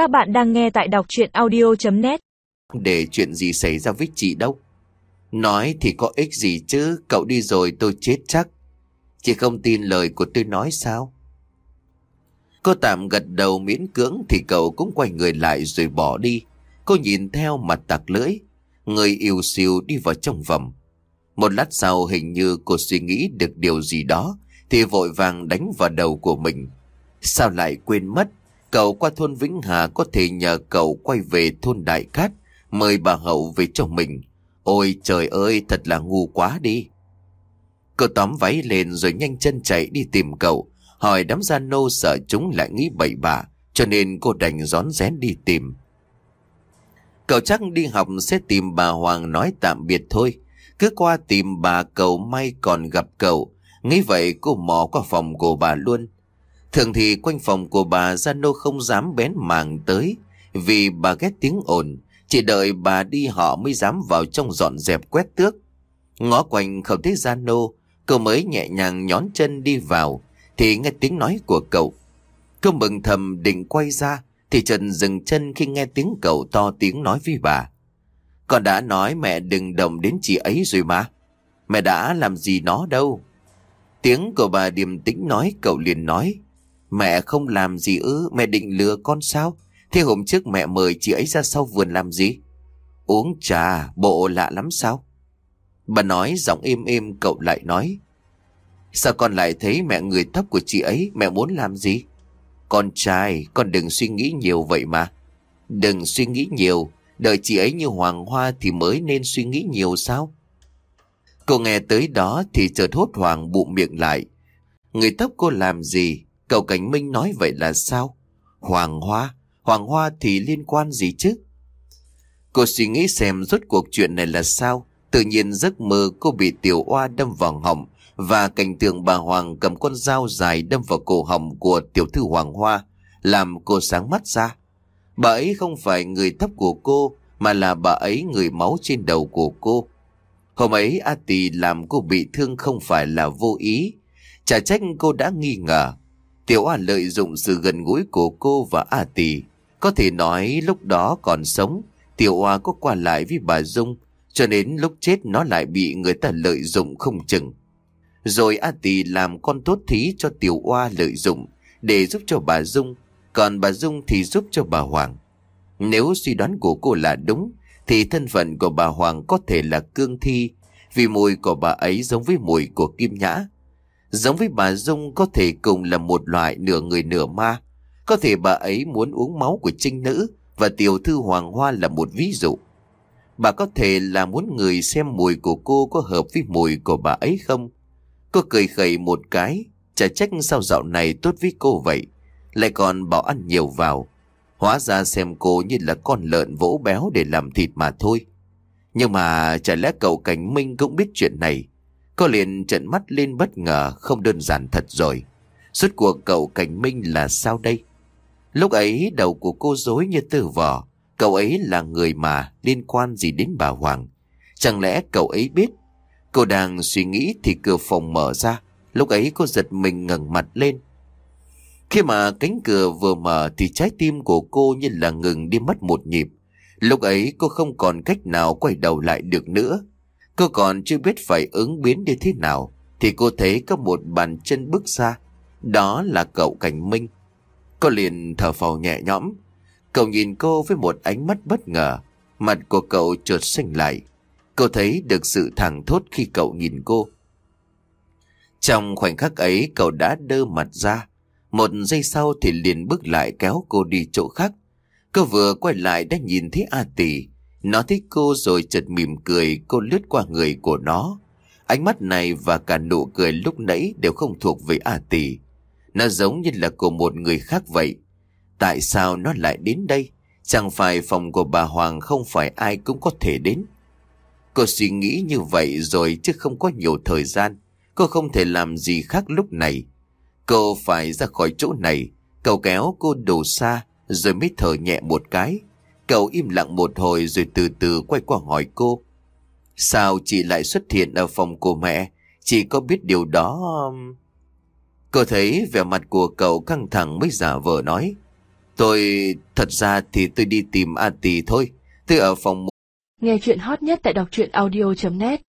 Các bạn đang nghe tại đọc chuyện audio.net Để chuyện gì xảy ra với chị đâu? Nói thì có ích gì chứ? Cậu đi rồi tôi chết chắc. Chị không tin lời của tôi nói sao? Cô tạm gật đầu miễn cưỡng Thì cậu cũng quay người lại rồi bỏ đi. Cô nhìn theo mặt tạc lưỡi. Người yêu siêu đi vào trong vòng. Một lát sau hình như cô suy nghĩ được điều gì đó Thì vội vàng đánh vào đầu của mình. Sao lại quên mất? Cậu qua thôn Vĩnh Hà có thể nhờ cậu quay về thôn Đại Cát, Mời bà Hậu về cho mình. Ôi trời ơi, thật là ngu quá đi. Cậu tóm váy lên rồi nhanh chân chạy đi tìm cậu. Hỏi đám gia nô sợ chúng lại nghĩ bậy bạ, Cho nên cô đành rón rén đi tìm. Cậu chắc đi học sẽ tìm bà Hoàng nói tạm biệt thôi. Cứ qua tìm bà cậu, may còn gặp cậu. Nghĩ vậy cô mò qua phòng của bà luôn. Thường thì quanh phòng của bà Gia Nô không dám bén màng tới. Vì bà ghét tiếng ồn, Chỉ đợi bà đi họ mới dám vào trong dọn dẹp quét tước. Ngó quanh không thấy Gia Nô, Cậu mới nhẹ nhàng nhón chân đi vào, Thì nghe tiếng nói của cậu. Cô mừng thầm định quay ra, Thì Trần dừng chân khi nghe tiếng cậu to tiếng nói với bà. Con đã nói mẹ đừng đồng đến chị ấy rồi mà. Mẹ đã làm gì nó đâu. Tiếng của bà điềm tĩnh nói, cậu liền nói. Mẹ không làm gì ư? Mẹ định lừa con sao? Thế hôm trước mẹ mời chị ấy ra sau vườn làm gì? Uống trà, Bộ lạ lắm sao? Bà nói giọng êm êm, cậu lại nói, Sao con lại thấy mẹ người thấp của chị ấy, Mẹ muốn làm gì? Con trai, con đừng suy nghĩ nhiều vậy mà. Đừng suy nghĩ nhiều, Đợi chị ấy như hoàng hoa Thì mới nên suy nghĩ nhiều sao? Cô nghe tới đó Thì chợt hốt hoảng bụng miệng lại. Người thấp cô làm gì? Cậu Cảnh Minh nói vậy là sao? Hoàng Hoa? Hoàng Hoa thì liên quan gì chứ? Cô suy nghĩ xem rốt cuộc chuyện này là sao? Tự nhiên giấc mơ cô bị tiểu oa đâm vào họng và cảnh tượng bà Hoàng cầm con dao dài đâm vào cổ họng của tiểu thư Hoàng Hoa, làm cô sáng mắt ra. Bà ấy không phải người thấp của cô, mà là bà ấy người máu trên đầu của cô. Hôm ấy A Tì làm cô bị thương không phải là vô ý. Chả trách cô đã nghi ngờ. Tiểu A lợi dụng sự gần gũi của cô và A Tỷ. Có thể nói lúc đó còn sống, Tiểu A có qua lại với bà Dung, cho đến lúc chết nó lại bị người ta lợi dụng không chừng. Rồi A Tỷ làm con tốt thí cho Tiểu Oa lợi dụng để giúp cho bà Dung, còn bà Dung thì giúp cho bà Hoàng. Nếu suy đoán của cô là đúng, thì thân phận của bà Hoàng có thể là cương thi, vì mùi của bà ấy giống với mùi của Kim Nhã. Giống với bà Dung có thể cùng là một loại nửa người nửa ma. Có thể bà ấy muốn uống máu của trinh nữ và tiểu thư Hoàng Hoa là một ví dụ. Bà có thể là muốn người xem mùi của cô có hợp với mùi của bà ấy không? Cô cười khẩy một cái, chả trách sao dạo này tốt với cô vậy. Lại còn bảo ăn nhiều vào. Hóa ra xem cô như là con lợn vỗ béo để làm thịt mà thôi. Nhưng mà chả lẽ cậu Cảnh Minh cũng biết chuyện này. Cô liền trận mắt lên bất ngờ, không đơn giản thật rồi. Suốt cuộc cậu Cảnh Minh là sao đây? Lúc ấy, đầu của cô dối như từ vỏ. Cậu ấy là người mà liên quan gì đến bà Hoàng? Chẳng lẽ cậu ấy biết? Cô đang suy nghĩ thì cửa phòng mở ra. Lúc ấy cô giật mình ngẩng mặt lên. Khi mà cánh cửa vừa mở thì trái tim của cô như là ngừng đi mất một nhịp. Lúc ấy cô không còn cách nào quay đầu lại được nữa. Cô còn chưa biết phải ứng biến như thế nào, Thì cô thấy có một bàn chân bước ra. Đó là cậu Cảnh Minh. Cô liền thở phào nhẹ nhõm. Cậu nhìn cô với một ánh mắt bất ngờ. Mặt của cậu trượt xanh lại. Cô thấy được sự thẳng thốt khi cậu nhìn cô. Trong khoảnh khắc ấy, cậu đã đơ mặt ra. Một giây sau thì liền bước lại kéo cô đi chỗ khác. Cô vừa quay lại đã nhìn thấy A Tỷ nó thích cô rồi chợt mỉm cười, cô lướt qua người của nó. Ánh mắt này và cả nụ cười lúc nãy đều không thuộc về A Tỷ. Nó giống như là của một người khác vậy. Tại sao nó lại đến đây? Chẳng phải phòng của bà Hoàng không phải ai cũng có thể đến. Cô suy nghĩ như vậy rồi chứ không có nhiều thời gian. Cô không thể làm gì khác lúc này. Cô phải ra khỏi chỗ này. cầu kéo cô đổ xa, rồi mới thở nhẹ một cái. Cậu im lặng một hồi rồi từ từ quay qua hỏi cô. Sao chị lại xuất hiện ở phòng của mẹ? Chị có biết điều đó... Cô thấy vẻ mặt của cậu căng thẳng mới giả vờ nói. Tôi, thật ra thì tôi đi tìm A tì thôi. Tôi ở phòng Nghe chuyện hot nhất tại đọc truyện audio.net